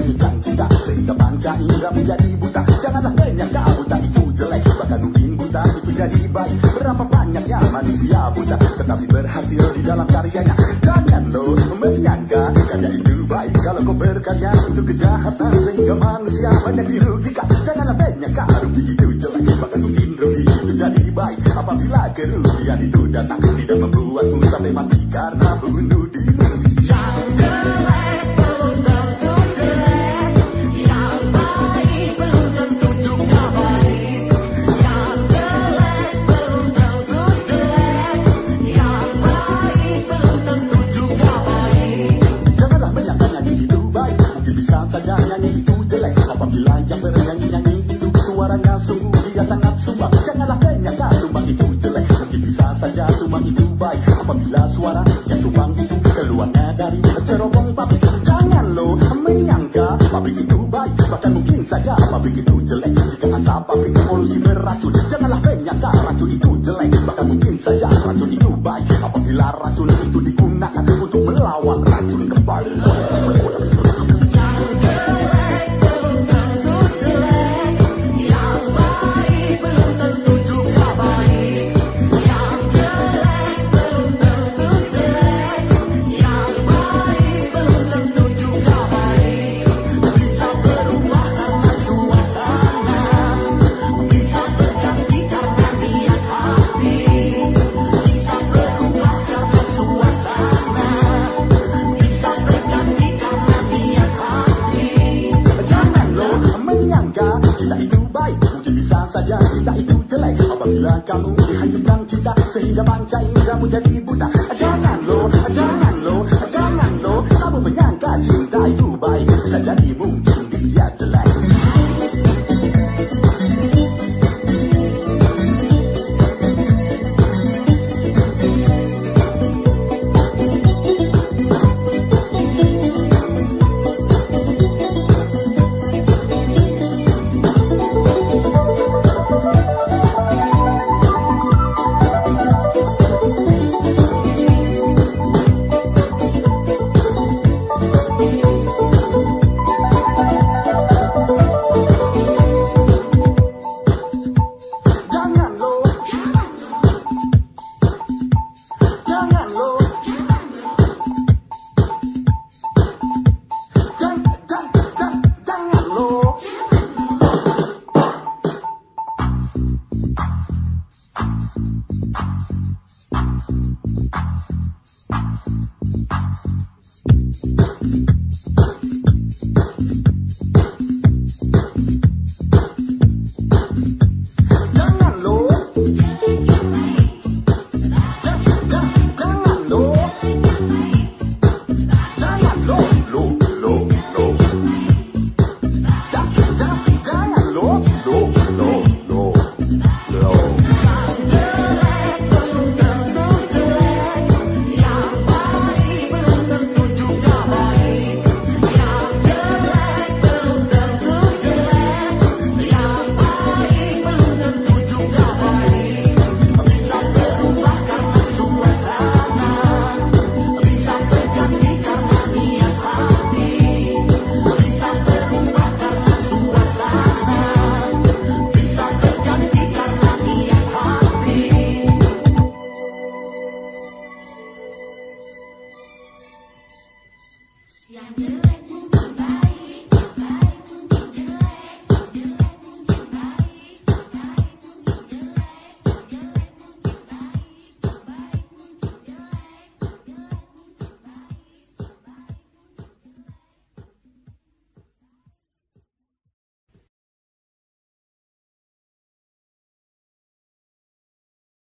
hanyutkan cinta Sehingga panca indera menjadi buta. Janganlah menyangka buta itu jelek. Bahkan mungkin buta itu jadi baik. Berapa banyaknya manusia buta Tetapi berhasil di dalam karyanya. Jangan lo menyangka karya itu baik Kalau kau berkarya untuk kejahatan Sehingga manusia banyak dirugikan. Janganlah menyangka rugi itu jelek. Bahkan mungkin rugi itu jadi baik. Apabila kerugian itu datang Tidak membuatmu sampai mati karena bunuh diri Suaranya sungguh dia sangat sumbang. Janganlah menyangka sumbang itu jelek. Mungkin bisa saja sumbang itu baik. Apabila suara yang sumbang itu Keluarnya dari cerobong pabrik. Jangan lo menyangka pabrik itu baik. Bahkan mungkin saja pabrik itu jelek. Jika asap pabrik polusi beracun Janganlah menyangka racun itu jelek. Bahkan mungkin saja racun itu baik. Apabila racun itu digunakan Untuk melawan racun kembali menyangka cinta itu baik. Mungkin bisa saja cinta itu jelek. Apabila kamu dihanyutkan cinta Sehingga panca inderamu jadi buta. Jangan lo, jangan lo,